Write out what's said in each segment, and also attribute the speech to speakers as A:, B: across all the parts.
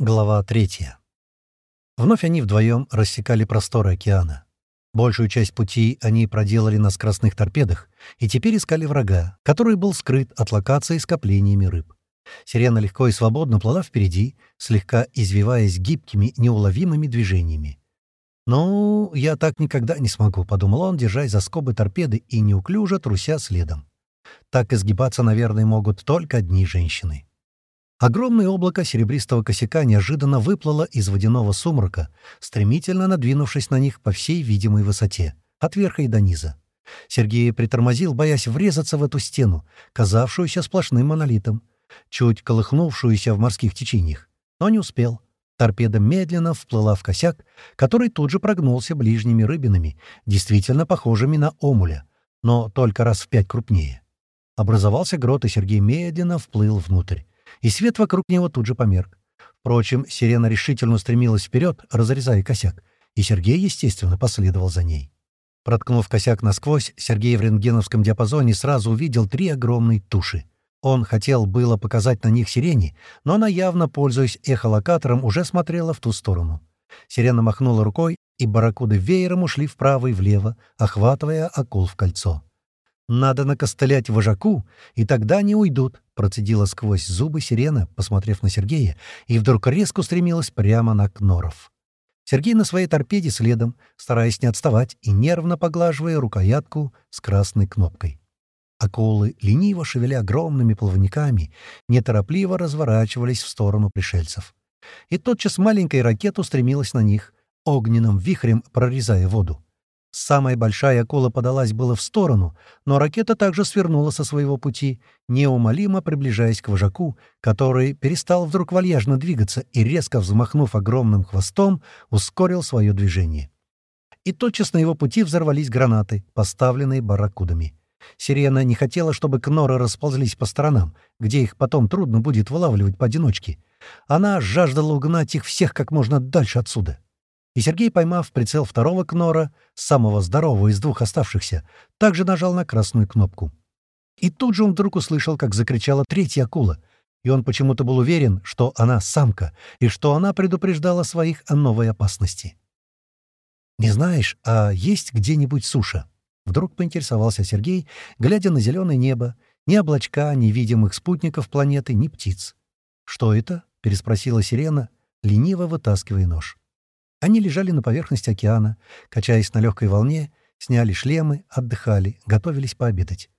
A: Глава третья. Вновь они вдвоем рассекали просторы океана. Большую часть пути они проделали на скоростных торпедах и теперь искали врага, который был скрыт от локации скоплениями рыб. Сирена легко и свободно плыла впереди, слегка извиваясь гибкими, неуловимыми движениями. «Ну, я так никогда не смогу», — подумал он, держась за скобы торпеды и неуклюже труся следом. Так изгибаться, наверное, могут только одни женщины. Огромное облако серебристого косяка неожиданно выплыло из водяного сумрака, стремительно надвинувшись на них по всей видимой высоте, от верха и до низа. Сергей притормозил, боясь врезаться в эту стену, казавшуюся сплошным монолитом, чуть колыхнувшуюся в морских течениях, но не успел. Торпеда медленно вплыла в косяк, который тут же прогнулся ближними рыбинами, действительно похожими на омуля, но только раз в пять крупнее. Образовался грот, и Сергей медленно вплыл внутрь и свет вокруг него тут же померк. Впрочем, сирена решительно устремилась вперед, разрезая косяк, и Сергей, естественно, последовал за ней. Проткнув косяк насквозь, Сергей в рентгеновском диапазоне сразу увидел три огромные туши. Он хотел было показать на них сирене, но она, явно пользуясь эхолокатором, уже смотрела в ту сторону. Сирена махнула рукой, и барракуды веером ушли вправо и влево, охватывая акул в кольцо. «Надо накостылять вожаку, и тогда они уйдут», — процедила сквозь зубы сирена, посмотрев на Сергея, и вдруг резко устремилась прямо на Кноров. Сергей на своей торпеде следом, стараясь не отставать и нервно поглаживая рукоятку с красной кнопкой. Акулы, лениво шевеля огромными плавниками, неторопливо разворачивались в сторону пришельцев. И тотчас маленькая ракета устремилась на них, огненным вихрем прорезая воду. Самая большая акула подалась было в сторону, но ракета также свернула со своего пути, неумолимо приближаясь к вожаку, который перестал вдруг вальяжно двигаться и, резко взмахнув огромным хвостом, ускорил свое движение. И тотчас на его пути взорвались гранаты, поставленные барракудами. Сирена не хотела, чтобы кноры расползлись по сторонам, где их потом трудно будет вылавливать поодиночке. Она жаждала угнать их всех как можно дальше отсюда и Сергей, поймав прицел второго кнора, самого здорового из двух оставшихся, также нажал на красную кнопку. И тут же он вдруг услышал, как закричала третья акула, и он почему-то был уверен, что она самка, и что она предупреждала своих о новой опасности. «Не знаешь, а есть где-нибудь суша?» Вдруг поинтересовался Сергей, глядя на зеленое небо, ни облачка, ни видимых спутников планеты, ни птиц. «Что это?» — переспросила сирена, лениво вытаскивая нож. Они лежали на поверхности океана, качаясь на легкой волне, сняли шлемы, отдыхали, готовились пообедать.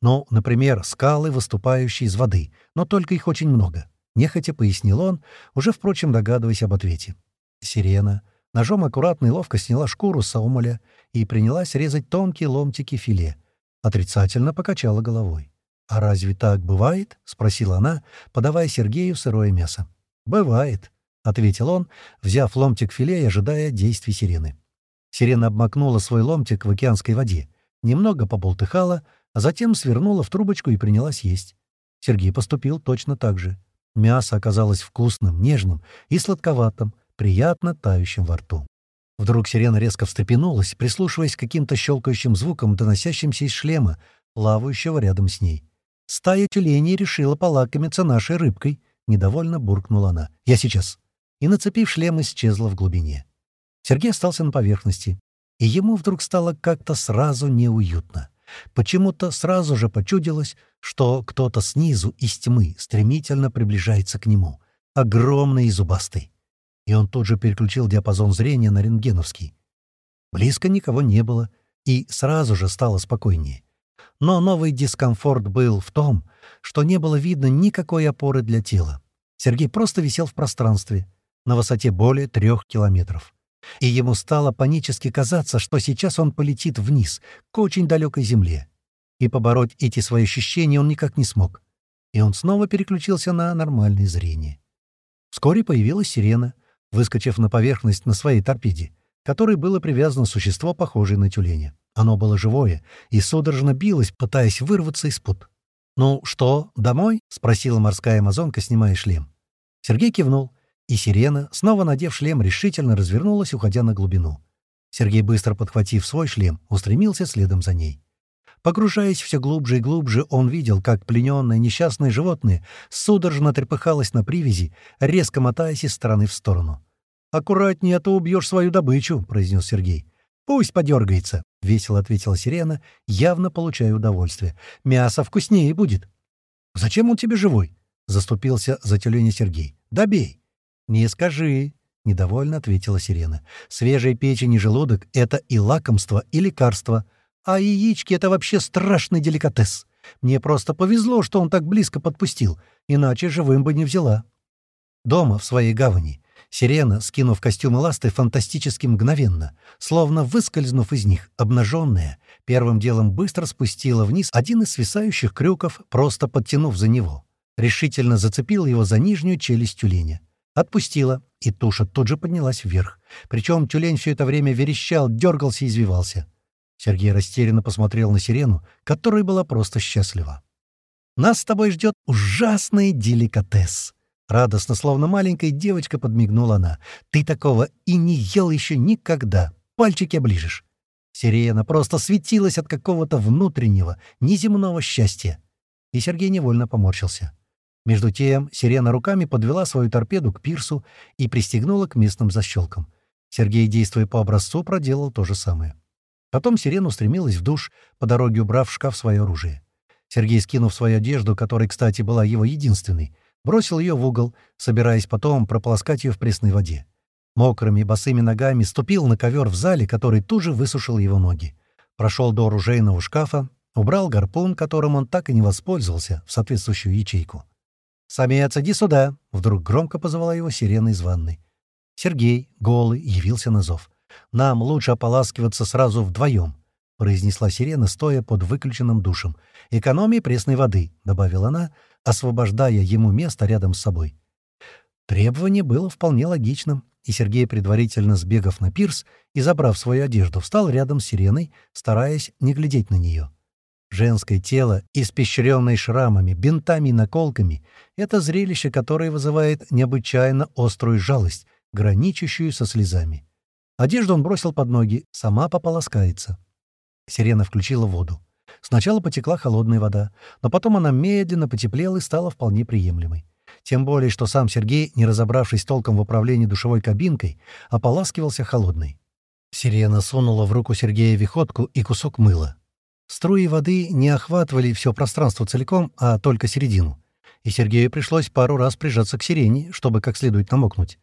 A: Ну, например, скалы, выступающие из воды, но только их очень много. Нехотя пояснил он, уже, впрочем, догадываясь об ответе. Сирена ножом аккуратно и ловко сняла шкуру саумоля и принялась резать тонкие ломтики филе. Отрицательно покачала головой. «А разве так бывает?» — спросила она, подавая Сергею сырое мясо. «Бывает», — ответил он, взяв ломтик филе и ожидая действий сирены. Сирена обмакнула свой ломтик в океанской воде, немного поболтыхала, а затем свернула в трубочку и принялась есть. Сергей поступил точно так же. Мясо оказалось вкусным, нежным и сладковатым, приятно тающим во рту. Вдруг сирена резко встрепенулась, прислушиваясь к каким-то щелкающим звукам, доносящимся из шлема, плавающего рядом с ней. «Стая тюленей решила полакомиться нашей рыбкой», — недовольно буркнула она. «Я сейчас» и, нацепив шлем, исчезла в глубине. Сергей остался на поверхности, и ему вдруг стало как-то сразу неуютно. Почему-то сразу же почудилось, что кто-то снизу из тьмы стремительно приближается к нему, огромный и зубастый. И он тут же переключил диапазон зрения на рентгеновский. Близко никого не было, и сразу же стало спокойнее. Но новый дискомфорт был в том, что не было видно никакой опоры для тела. Сергей просто висел в пространстве, на высоте более трех километров. И ему стало панически казаться, что сейчас он полетит вниз, к очень далекой земле. И побороть эти свои ощущения он никак не смог. И он снова переключился на нормальное зрение. Вскоре появилась сирена, выскочив на поверхность на своей торпеде, которой было привязано существо, похожее на тюленя. Оно было живое и судорожно билось, пытаясь вырваться из пут. «Ну что, домой?» — спросила морская амазонка, снимая шлем. Сергей кивнул и сирена, снова надев шлем, решительно развернулась, уходя на глубину. Сергей, быстро подхватив свой шлем, устремился следом за ней. Погружаясь все глубже и глубже, он видел, как плененное несчастное животное судорожно трепыхалось на привязи, резко мотаясь из стороны в сторону. «Аккуратнее, а то убьешь свою добычу», — произнес Сергей. «Пусть подергается», — весело ответила сирена, явно получая удовольствие. «Мясо вкуснее будет». «Зачем он тебе живой?» — заступился за тюленя Сергей. «Добей». «Не скажи», — недовольно ответила сирена. «Свежая печень и желудок — это и лакомство, и лекарство. А яички — это вообще страшный деликатес. Мне просто повезло, что он так близко подпустил, иначе живым бы не взяла. Дома, в своей гавани, сирена, скинув костюмы ласты, фантастически мгновенно, словно выскользнув из них, обнаженная, первым делом быстро спустила вниз один из свисающих крюков, просто подтянув за него. Решительно зацепила его за нижнюю челюсть тюленя. Отпустила, и туша тут же поднялась вверх. Причем тюлень все это время верещал, дергался и извивался. Сергей растерянно посмотрел на сирену, которая была просто счастлива. «Нас с тобой ждет ужасный деликатес!» Радостно, словно маленькая девочка, подмигнула она. «Ты такого и не ел еще никогда! Пальчики оближешь!» Сирена просто светилась от какого-то внутреннего, неземного счастья. И Сергей невольно поморщился. Между тем сирена руками подвела свою торпеду к пирсу и пристегнула к местным защелкам. Сергей, действуя по образцу, проделал то же самое. Потом сирена устремилась в душ, по дороге убрав в шкаф свое оружие. Сергей, скинув свою одежду, которая, кстати, была его единственной, бросил ее в угол, собираясь потом прополоскать ее в пресной воде. Мокрыми босыми ногами ступил на ковер в зале, который тут же высушил его ноги. Прошел до оружейного шкафа, убрал гарпун, которым он так и не воспользовался, в соответствующую ячейку. «Самец, иди сюда!» — вдруг громко позвала его сирена из ванной. Сергей, голый, явился на зов. Нам лучше ополаскиваться сразу вдвоем», — произнесла сирена, стоя под выключенным душем. «Экономии пресной воды», — добавила она, освобождая ему место рядом с собой. Требование было вполне логичным, и Сергей, предварительно сбегав на пирс и забрав свою одежду, встал рядом с сиреной, стараясь не глядеть на нее. Женское тело, испещренное шрамами, бинтами и наколками — это зрелище, которое вызывает необычайно острую жалость, граничащую со слезами. Одежду он бросил под ноги, сама пополоскается. Сирена включила воду. Сначала потекла холодная вода, но потом она медленно потеплела и стала вполне приемлемой. Тем более, что сам Сергей, не разобравшись толком в управлении душевой кабинкой, ополаскивался холодной. Сирена сунула в руку Сергея виходку и кусок мыла. Струи воды не охватывали все пространство целиком, а только середину. И Сергею пришлось пару раз прижаться к сирене, чтобы как следует намокнуть.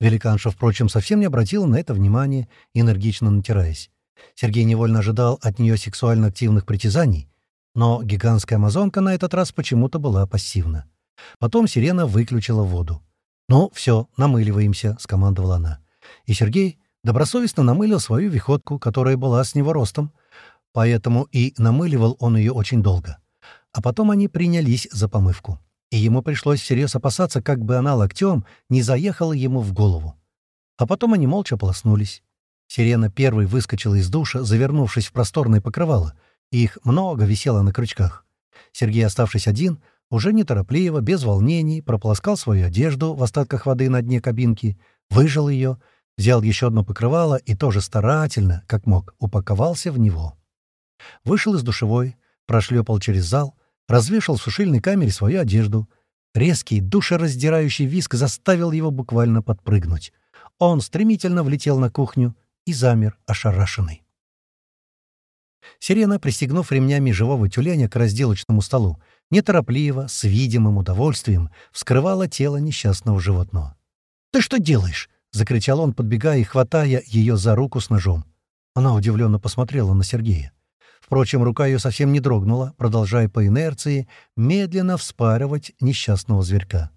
A: Великанша, впрочем, совсем не обратила на это внимания, энергично натираясь. Сергей невольно ожидал от нее сексуально активных притязаний, но гигантская амазонка на этот раз почему-то была пассивна. Потом сирена выключила воду. «Ну, все, намыливаемся», — скомандовала она. И Сергей добросовестно намылил свою виходку, которая была с него ростом, поэтому и намыливал он ее очень долго. А потом они принялись за помывку и ему пришлось всерьез опасаться, как бы она локтем не заехала ему в голову. А потом они молча полоснулись. Сирена первой выскочила из душа, завернувшись в просторное покрывало, и их много висело на крючках. Сергей, оставшись один, уже неторопливо, без волнений, прополоскал свою одежду в остатках воды на дне кабинки, выжал ее, взял еще одно покрывало и тоже старательно, как мог, упаковался в него. Вышел из душевой, прошлепал через зал, развешал в сушильной камере свою одежду. Резкий, душераздирающий виск заставил его буквально подпрыгнуть. Он стремительно влетел на кухню и замер, ошарашенный. Сирена, пристегнув ремнями живого тюленя к разделочному столу, неторопливо, с видимым удовольствием, вскрывала тело несчастного животного. «Ты что делаешь?» — закричал он, подбегая и хватая ее за руку с ножом. Она удивленно посмотрела на Сергея. Впрочем, рука ее совсем не дрогнула, продолжая по инерции медленно вспарывать несчастного зверька.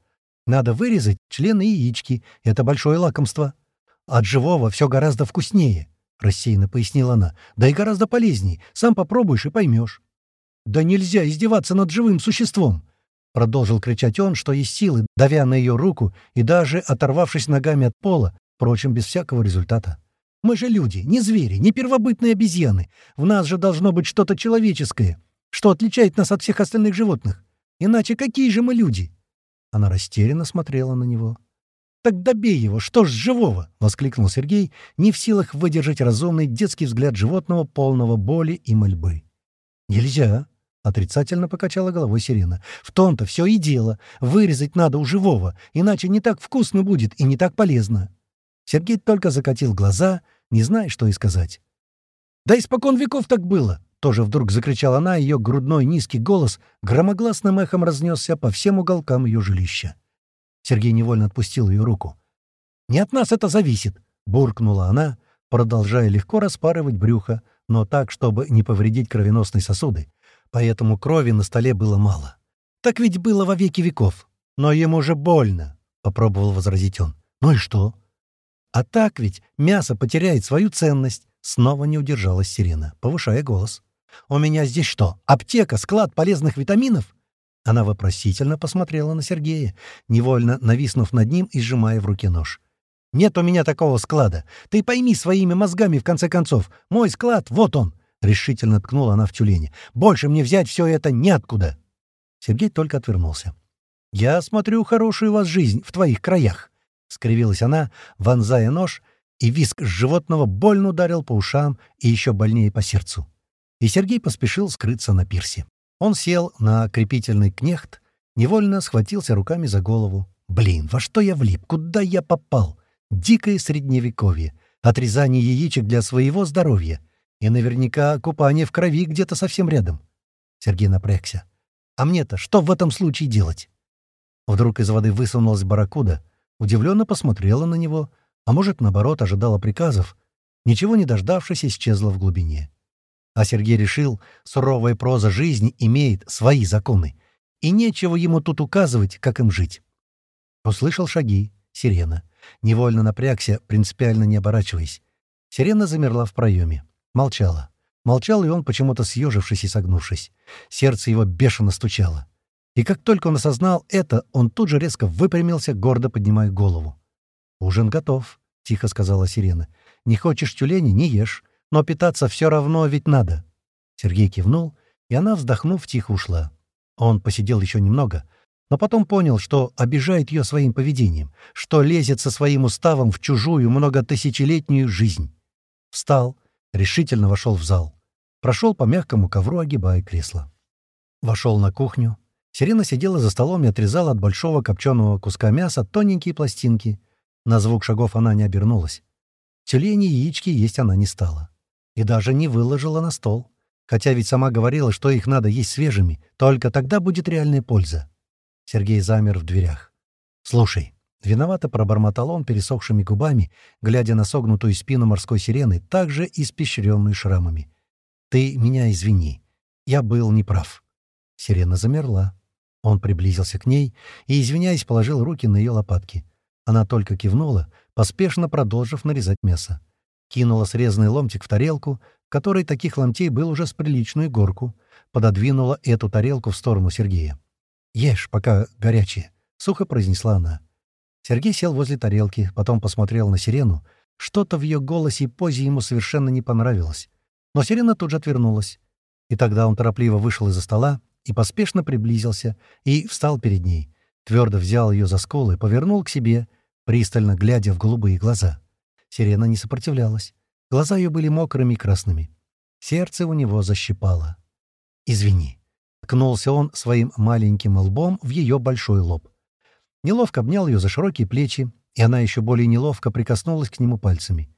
A: Надо вырезать члены яички, это большое лакомство. От живого все гораздо вкуснее, — рассеянно пояснила она. Да и гораздо полезнее. Сам попробуешь и поймешь. Да нельзя издеваться над живым существом! Продолжил кричать он, что есть силы, давя на ее руку и даже оторвавшись ногами от пола, впрочем, без всякого результата. Мы же люди, не звери, не первобытные обезьяны. В нас же должно быть что-то человеческое, что отличает нас от всех остальных животных. Иначе какие же мы люди?» Она растерянно смотрела на него. «Так добей его! Что ж живого?» — воскликнул Сергей, не в силах выдержать разумный детский взгляд животного, полного боли и мольбы. «Нельзя», — отрицательно покачала головой сирена. «В том-то все и дело. Вырезать надо у живого, иначе не так вкусно будет и не так полезно». Сергей только закатил глаза, не зная, что и сказать. «Да испокон веков так было!» Тоже вдруг закричала она, ее грудной низкий голос громогласным эхом разнесся по всем уголкам ее жилища. Сергей невольно отпустил ее руку. «Не от нас это зависит!» — буркнула она, продолжая легко распарывать брюхо, но так, чтобы не повредить кровеносные сосуды. Поэтому крови на столе было мало. «Так ведь было во веки веков. Но ему же больно!» — попробовал возразить он. «Ну и что?» «А так ведь мясо потеряет свою ценность!» Снова не удержалась сирена, повышая голос. «У меня здесь что, аптека, склад полезных витаминов?» Она вопросительно посмотрела на Сергея, невольно нависнув над ним и сжимая в руке нож. «Нет у меня такого склада. Ты пойми своими мозгами, в конце концов. Мой склад, вот он!» — решительно ткнула она в тюлени. «Больше мне взять все это неоткуда!» Сергей только отвернулся. «Я смотрю, хорошую у вас жизнь в твоих краях!» — скривилась она, вонзая нож — и виск животного больно ударил по ушам и еще больнее по сердцу. И Сергей поспешил скрыться на пирсе. Он сел на крепительный кнехт, невольно схватился руками за голову. «Блин, во что я влип? Куда я попал? Дикое средневековье, отрезание яичек для своего здоровья и наверняка купание в крови где-то совсем рядом». Сергей напрягся. «А мне-то что в этом случае делать?» Вдруг из воды высунулась барракуда, удивленно посмотрела на него — а может, наоборот, ожидала приказов, ничего не дождавшись, исчезла в глубине. А Сергей решил, суровая проза жизни имеет свои законы, и нечего ему тут указывать, как им жить. Услышал шаги, сирена. Невольно напрягся, принципиально не оборачиваясь. Сирена замерла в проеме. Молчала. Молчал и он, почему-то съежившись и согнувшись. Сердце его бешено стучало. И как только он осознал это, он тут же резко выпрямился, гордо поднимая голову. «Ужин готов», — тихо сказала Сирена. «Не хочешь тюлени — не ешь, но питаться все равно ведь надо». Сергей кивнул, и она, вздохнув, тихо ушла. Он посидел еще немного, но потом понял, что обижает ее своим поведением, что лезет со своим уставом в чужую многотысячелетнюю жизнь. Встал, решительно вошел в зал. Прошел по мягкому ковру, огибая кресло. Вошел на кухню. Сирена сидела за столом и отрезала от большого копченого куска мяса тоненькие пластинки, на звук шагов она не обернулась. Тюлени и яички есть она не стала. И даже не выложила на стол. Хотя ведь сама говорила, что их надо есть свежими, только тогда будет реальная польза. Сергей замер в дверях. «Слушай», — виновато пробормотал он пересохшими губами, глядя на согнутую спину морской сирены, также испещренную шрамами. «Ты меня извини. Я был неправ». Сирена замерла. Он приблизился к ней и, извиняясь, положил руки на ее лопатки. Она только кивнула, поспешно продолжив нарезать мясо. Кинула срезанный ломтик в тарелку, которой таких ломтей был уже с приличную горку, пододвинула эту тарелку в сторону Сергея. «Ешь, пока горячее», — сухо произнесла она. Сергей сел возле тарелки, потом посмотрел на сирену. Что-то в ее голосе и позе ему совершенно не понравилось. Но сирена тут же отвернулась. И тогда он торопливо вышел из-за стола и поспешно приблизился и встал перед ней. Твердо взял ее за сколы, повернул к себе пристально глядя в голубые глаза. Сирена не сопротивлялась. Глаза ее были мокрыми и красными. Сердце у него защипало. «Извини», — ткнулся он своим маленьким лбом в ее большой лоб. Неловко обнял ее за широкие плечи, и она еще более неловко прикоснулась к нему пальцами.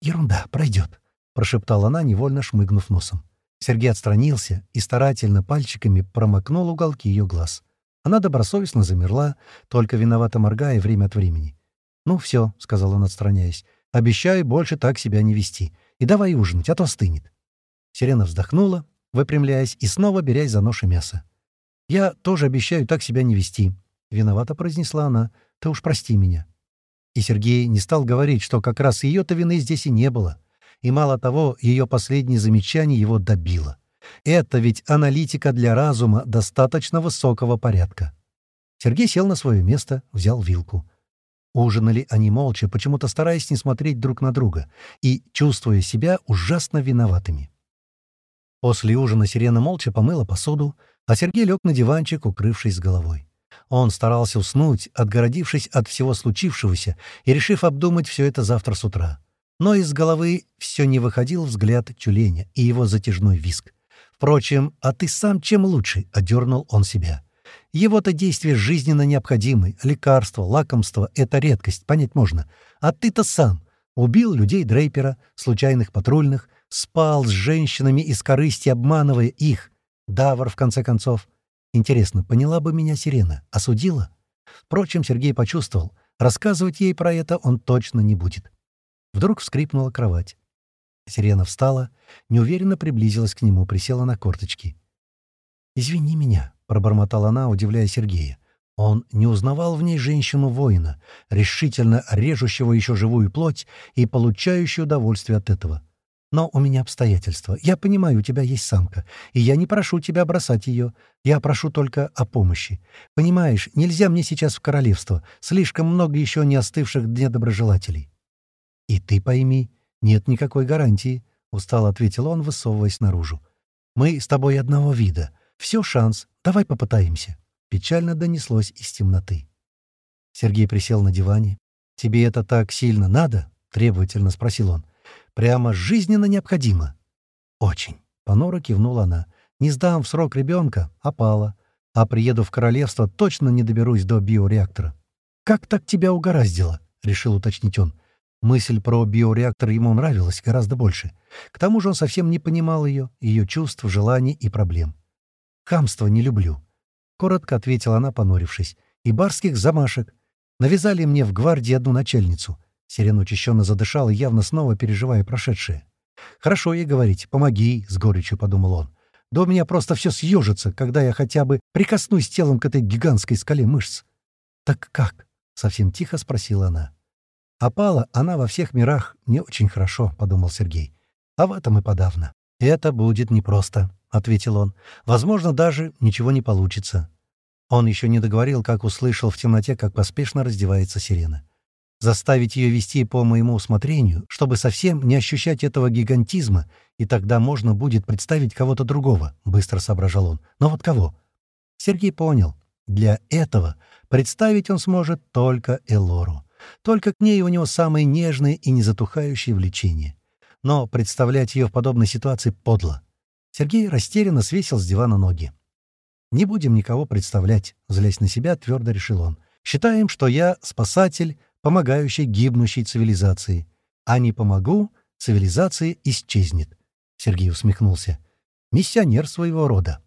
A: «Ерунда, пройдет», — прошептала она, невольно шмыгнув носом. Сергей отстранился и старательно пальчиками промокнул уголки ее глаз. Она добросовестно замерла, только виновато моргая время от времени. «Ну, все», — сказал он, отстраняясь. «Обещаю больше так себя не вести. И давай ужинать, а то стынет». Сирена вздохнула, выпрямляясь и снова берясь за нож и мясо. «Я тоже обещаю так себя не вести», — виновато произнесла она. «Ты уж прости меня». И Сергей не стал говорить, что как раз ее-то вины здесь и не было. И мало того, ее последнее замечание его добило. Это ведь аналитика для разума достаточно высокого порядка. Сергей сел на свое место, взял вилку. Ужинали они молча, почему-то стараясь не смотреть друг на друга и чувствуя себя ужасно виноватыми. После ужина Сирена молча помыла посуду, а Сергей лег на диванчик, укрывшись головой. Он старался уснуть, отгородившись от всего случившегося и решив обдумать все это завтра с утра. Но из головы все не выходил взгляд тюленя и его затяжной виск. Впрочем, а ты сам чем лучше?» — одернул он себя. Его-то действия жизненно необходимы. Лекарство, лакомство — это редкость, понять можно. А ты-то сам. Убил людей Дрейпера, случайных патрульных, спал с женщинами из корысти, обманывая их. Давар, в конце концов. Интересно, поняла бы меня Сирена? Осудила? Впрочем, Сергей почувствовал. Рассказывать ей про это он точно не будет. Вдруг вскрипнула кровать. Сирена встала, неуверенно приблизилась к нему, присела на корточки. «Извини меня», — пробормотала она, удивляя Сергея. Он не узнавал в ней женщину-воина, решительно режущего еще живую плоть и получающую удовольствие от этого. «Но у меня обстоятельства. Я понимаю, у тебя есть самка, и я не прошу тебя бросать ее. Я прошу только о помощи. Понимаешь, нельзя мне сейчас в королевство. Слишком много еще не остывших недоброжелателей». «И ты пойми, нет никакой гарантии», — устало ответил он, высовываясь наружу. «Мы с тобой одного вида. Все шанс. Давай попытаемся». Печально донеслось из темноты. Сергей присел на диване. «Тебе это так сильно надо?» — требовательно спросил он. «Прямо жизненно необходимо». «Очень». Понора кивнула она. «Не сдам в срок ребенка, опала. А приеду в королевство, точно не доберусь до биореактора». «Как так тебя угораздило?» — решил уточнить он. Мысль про биореактор ему нравилась гораздо больше. К тому же он совсем не понимал ее, ее чувств, желаний и проблем. «Хамство не люблю», — коротко ответила она, понурившись. «И барских замашек. Навязали мне в гвардии одну начальницу». Сирена учащенно задышала, явно снова переживая прошедшее. «Хорошо ей говорить, помоги», — с горечью подумал он. «Да у меня просто все съежится, когда я хотя бы прикоснусь телом к этой гигантской скале мышц». «Так как?» — совсем тихо спросила она. «Опала она во всех мирах не очень хорошо», — подумал Сергей. «А в этом и подавно». «Это будет непросто», — ответил он. «Возможно, даже ничего не получится». Он еще не договорил, как услышал в темноте, как поспешно раздевается сирена. Заставить ее вести по моему усмотрению, чтобы совсем не ощущать этого гигантизма, и тогда можно будет представить кого-то другого, — быстро соображал он. Но вот кого? Сергей понял. Для этого представить он сможет только Элору. Только к ней у него самое нежное и незатухающее влечение. Но представлять ее в подобной ситуации подло. Сергей растерянно свесил с дивана ноги. «Не будем никого представлять», — злясь на себя, твердо решил он. «Считаем, что я спасатель, помогающий гибнущей цивилизации. А не помогу, цивилизация исчезнет». Сергей усмехнулся. «Миссионер своего рода.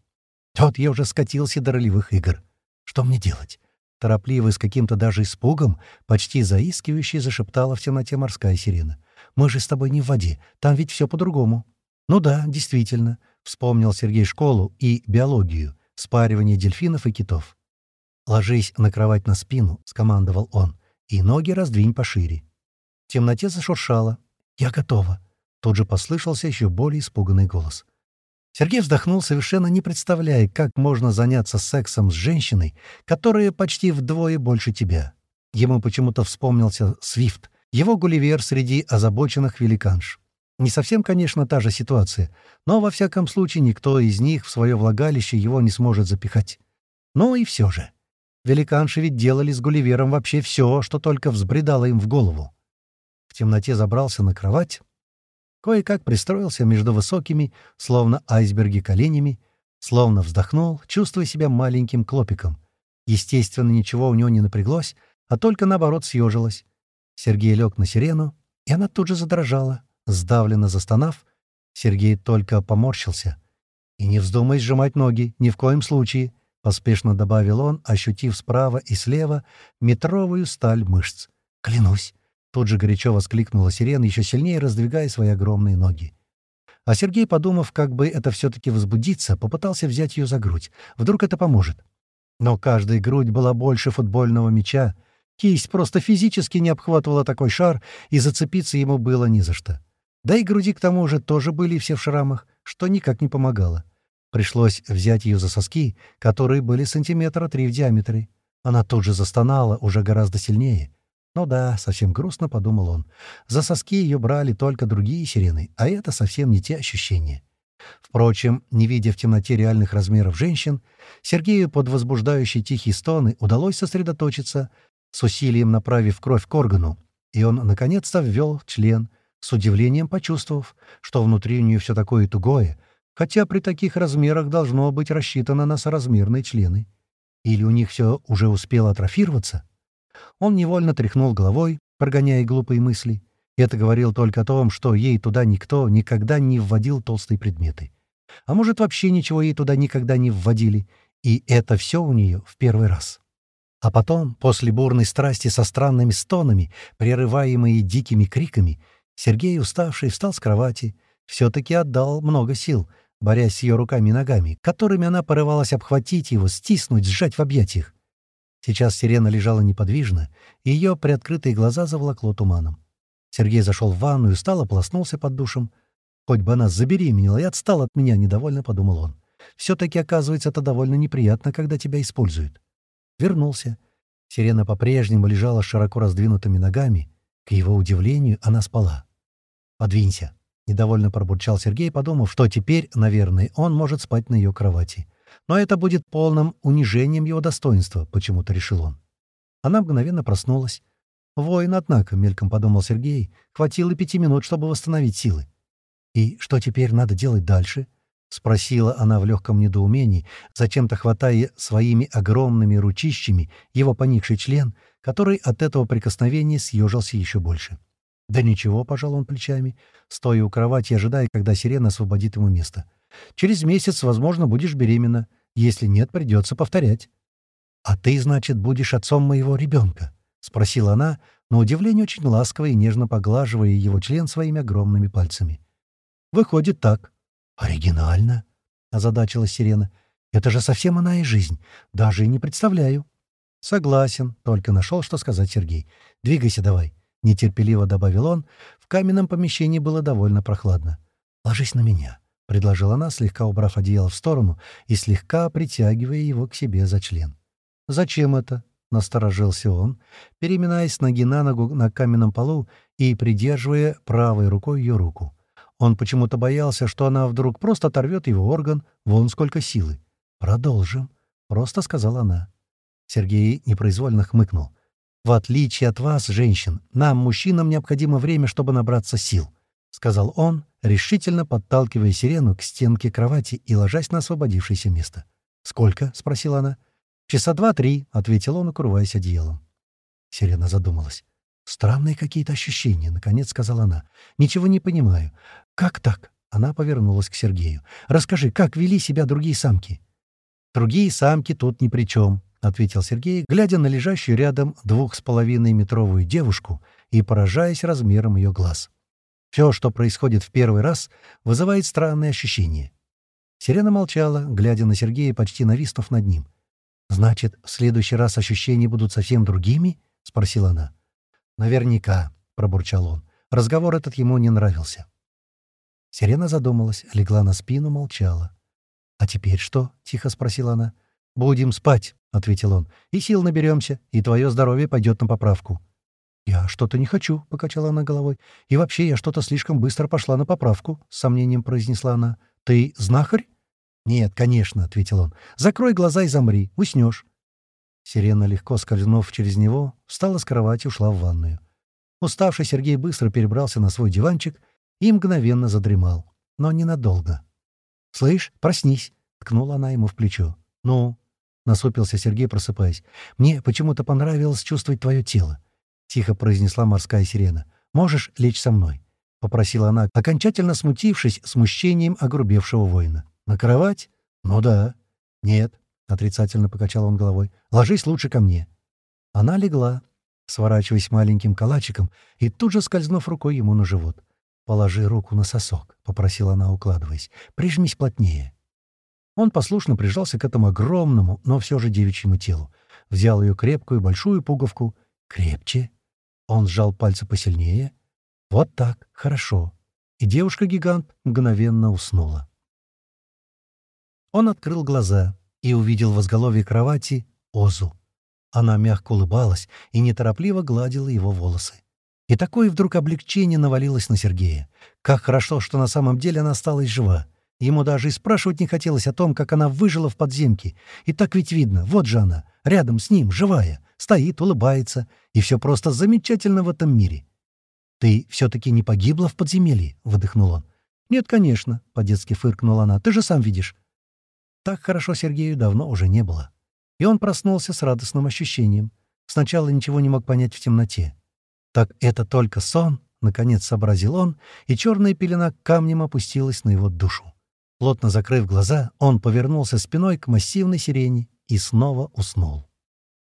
A: Вот я уже скатился до ролевых игр. Что мне делать? Торопливо и с каким-то даже испугом, почти заискивающе зашептала в темноте морская сирена. «Мы же с тобой не в воде, там ведь все по-другому». «Ну да, действительно», — вспомнил Сергей школу и биологию, спаривание дельфинов и китов. «Ложись на кровать на спину», — скомандовал он, — «и ноги раздвинь пошире». В темноте зашуршало. «Я готова», — тут же послышался еще более испуганный голос. Сергей вздохнул, совершенно не представляя, как можно заняться сексом с женщиной, которая почти вдвое больше тебя. Ему почему-то вспомнился Свифт, его Гулливер среди озабоченных великанш. Не совсем, конечно, та же ситуация, но, во всяком случае, никто из них в свое влагалище его не сможет запихать. Ну и все же. Великанши ведь делали с Гулливером вообще все, что только взбредало им в голову. В темноте забрался на кровать, Кое-как пристроился между высокими, словно айсберги, коленями, словно вздохнул, чувствуя себя маленьким клопиком. Естественно, ничего у него не напряглось, а только, наоборот, съежилось. Сергей лег на сирену, и она тут же задрожала, сдавленно застонав. Сергей только поморщился. «И не вздумай сжимать ноги, ни в коем случае», — поспешно добавил он, ощутив справа и слева метровую сталь мышц. «Клянусь, Тут же горячо воскликнула сирена, еще сильнее раздвигая свои огромные ноги. А Сергей, подумав, как бы это все-таки возбудиться, попытался взять ее за грудь. Вдруг это поможет. Но каждая грудь была больше футбольного мяча. Кисть просто физически не обхватывала такой шар, и зацепиться ему было не за что. Да и груди, к тому же, тоже были все в шрамах, что никак не помогало. Пришлось взять ее за соски, которые были сантиметра три в диаметре. Она тут же застонала, уже гораздо сильнее. Ну да, совсем грустно подумал он. За соски ее брали только другие сирены, а это совсем не те ощущения. Впрочем, не видя в темноте реальных размеров женщин, Сергею под возбуждающие тихие стоны удалось сосредоточиться, с усилием направив кровь к органу, и он наконец-то ввел член, с удивлением почувствовав, что внутри у нее все такое тугое, Хотя при таких размерах должно быть рассчитано на соразмерные члены. Или у них все уже успело атрофироваться? Он невольно тряхнул головой, прогоняя глупые мысли. Это говорил только о том, что ей туда никто никогда не вводил толстые предметы. А может, вообще ничего ей туда никогда не вводили, и это все у нее в первый раз. А потом, после бурной страсти со странными стонами, прерываемые дикими криками, Сергей, уставший, встал с кровати, все-таки отдал много сил, борясь с ее руками и ногами, которыми она порывалась обхватить его, стиснуть, сжать в объятиях. Сейчас сирена лежала неподвижно, и ее приоткрытые глаза заволокло туманом. Сергей зашел в ванную, встал, ополоснулся под душем. «Хоть бы она забеременела и отстала от меня», — недовольно подумал он. «Все-таки, оказывается, это довольно неприятно, когда тебя используют». Вернулся. Сирена по-прежнему лежала широко раздвинутыми ногами. К его удивлению, она спала. «Подвинься», — недовольно пробурчал Сергей, подумав, что теперь, наверное, он может спать на ее кровати. Но это будет полным унижением его достоинства, почему-то решил он. Она мгновенно проснулась. «Воин, однако», — мельком подумал Сергей, — «хватило пяти минут, чтобы восстановить силы». «И что теперь надо делать дальше?» — спросила она в легком недоумении, зачем-то хватая своими огромными ручищами его поникший член, который от этого прикосновения съежился еще больше. «Да ничего», — пожал он плечами, стоя у кровати, ожидая, когда сирена освободит ему место. Через месяц, возможно, будешь беременна. Если нет, придется повторять». «А ты, значит, будешь отцом моего ребенка?» — спросила она, на удивление очень ласково и нежно поглаживая его член своими огромными пальцами. «Выходит так». «Оригинально», — озадачилась Сирена. «Это же совсем иная жизнь. Даже и не представляю». «Согласен», — только нашел, что сказать Сергей. «Двигайся давай», — нетерпеливо добавил он. В каменном помещении было довольно прохладно. «Ложись на меня предложила она, слегка убрав одеяло в сторону и слегка притягивая его к себе за член. «Зачем это?» — насторожился он, переминаясь ноги на ногу на каменном полу и придерживая правой рукой ее руку. Он почему-то боялся, что она вдруг просто оторвет его орган, вон сколько силы. «Продолжим», — просто сказала она. Сергей непроизвольно хмыкнул. «В отличие от вас, женщин, нам, мужчинам, необходимо время, чтобы набраться сил», — сказал он, решительно подталкивая сирену к стенке кровати и ложась на освободившееся место. «Сколько?» — спросила она. «Часа два-три», — ответил он, укрываясь одеялом. Сирена задумалась. «Странные какие-то ощущения», — наконец сказала она. «Ничего не понимаю. Как так?» Она повернулась к Сергею. «Расскажи, как вели себя другие самки?» «Другие самки тут ни при чем», — ответил Сергей, глядя на лежащую рядом двух с половиной метровую девушку и поражаясь размером ее глаз. Все, что происходит в первый раз, вызывает странные ощущения. Сирена молчала, глядя на Сергея, почти нависнув над ним. «Значит, в следующий раз ощущения будут совсем другими?» — спросила она. «Наверняка», — пробурчал он. Разговор этот ему не нравился. Сирена задумалась, легла на спину, молчала. «А теперь что?» — тихо спросила она. «Будем спать», — ответил он. «И сил наберемся, и твое здоровье пойдет на поправку». «Я что-то не хочу», — покачала она головой. «И вообще я что-то слишком быстро пошла на поправку», — с сомнением произнесла она. «Ты знахарь?» «Нет, конечно», — ответил он. «Закрой глаза и замри, уснешь». Сирена, легко скользнув через него, встала с кровати и ушла в ванную. Уставший Сергей быстро перебрался на свой диванчик и мгновенно задремал. Но ненадолго. «Слышь, проснись», — ткнула она ему в плечо. «Ну?» — насупился Сергей, просыпаясь. «Мне почему-то понравилось чувствовать твое тело. — тихо произнесла морская сирена. «Можешь лечь со мной?» — попросила она, окончательно смутившись смущением огрубевшего воина. «На кровать? Ну да». «Нет», — отрицательно покачал он головой. «Ложись лучше ко мне». Она легла, сворачиваясь маленьким калачиком и тут же скользнув рукой ему на живот. «Положи руку на сосок», — попросила она, укладываясь. «Прижмись плотнее». Он послушно прижался к этому огромному, но все же девичьему телу. Взял ее крепкую большую пуговку. «Крепче», он сжал пальцы посильнее. Вот так, хорошо. И девушка-гигант мгновенно уснула. Он открыл глаза и увидел в изголовье кровати Озу. Она мягко улыбалась и неторопливо гладила его волосы. И такое вдруг облегчение навалилось на Сергея. Как хорошо, что на самом деле она осталась жива. Ему даже и спрашивать не хотелось о том, как она выжила в подземке. И так ведь видно, вот же она, рядом с ним, живая, стоит, улыбается, и все просто замечательно в этом мире. «Ты все-таки не погибла в подземелье?» — выдохнул он. «Нет, конечно», — по-детски фыркнула она. «Ты же сам видишь». Так хорошо Сергею давно уже не было. И он проснулся с радостным ощущением. Сначала ничего не мог понять в темноте. «Так это только сон?» — наконец сообразил он, и черная пелена камнем опустилась на его душу. Плотно закрыв глаза, он повернулся спиной к массивной сирене и снова уснул.